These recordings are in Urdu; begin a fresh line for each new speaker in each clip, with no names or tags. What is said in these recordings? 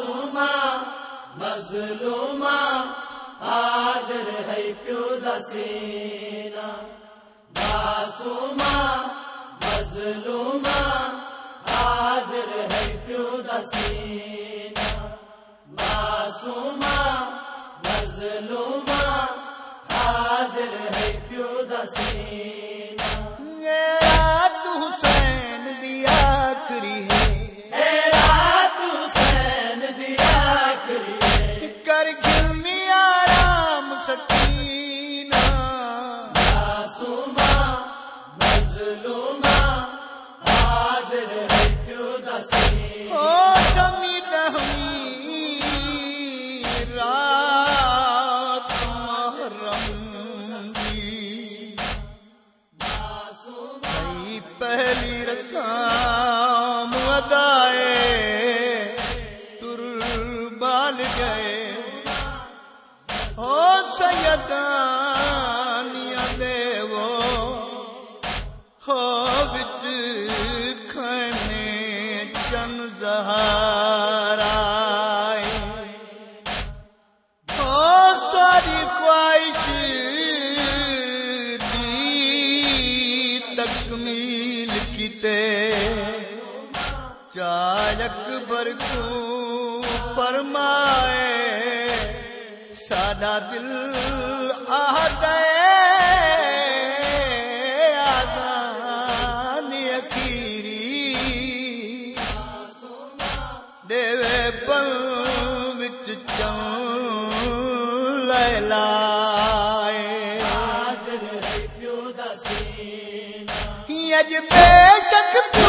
معصوما مظلوما حاضر ہے پیو دسینا معصوما مظلوما حاضر ہے پیو دسینا معصوما مظلوما حاضر ہے پیو دسینا
پہلی رسام چالک برکو فرمائے سادہ دل آدان اخیری۔ دیوے چون لائے۔ اج بے شک تو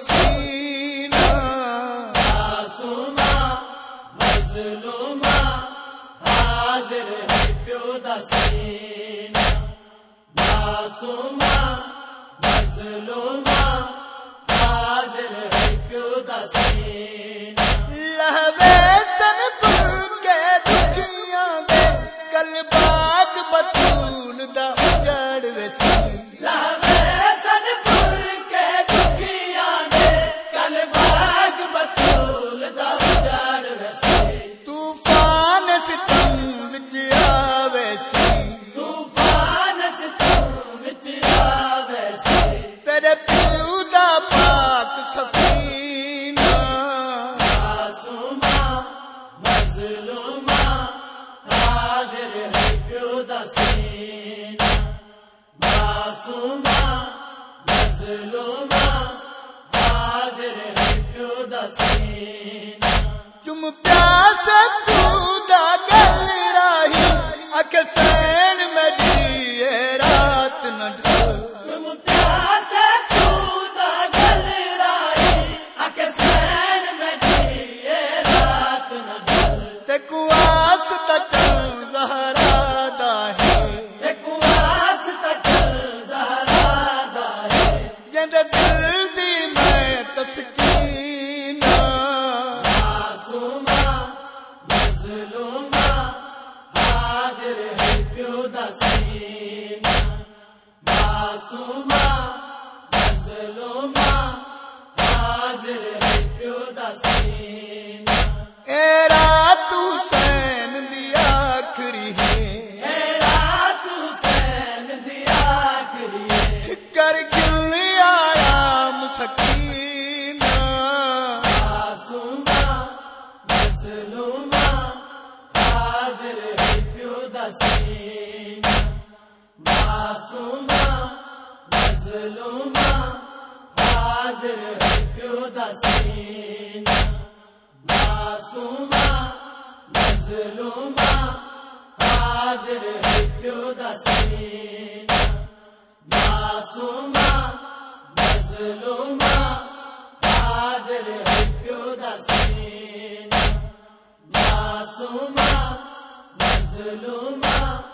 سلک پسینہ
معصوما حاضر ہے پیو دسینا معصوما مظلوما حاضر ہے پیو دسینا
تیرے پیو دا پاک سفینہ۔
معصوما مظلوما حاضر ہے پیو دسینا معصوما مظلوما حاضر ہے پیو دسینا
چم پیاس حاضر
پیو دسینا معصومہ مظلومہ حاضر پیو دسینا اے رات
کر کیوں آرام سکی۔
معصوما مظلوما حاضر خدا سینا معصوما مظلوما حاضر
خدا سینا
معصوما مظلوما حاضر خدا سینا معصوما مظلوما حاضر خدا سینا معصوما مظلوما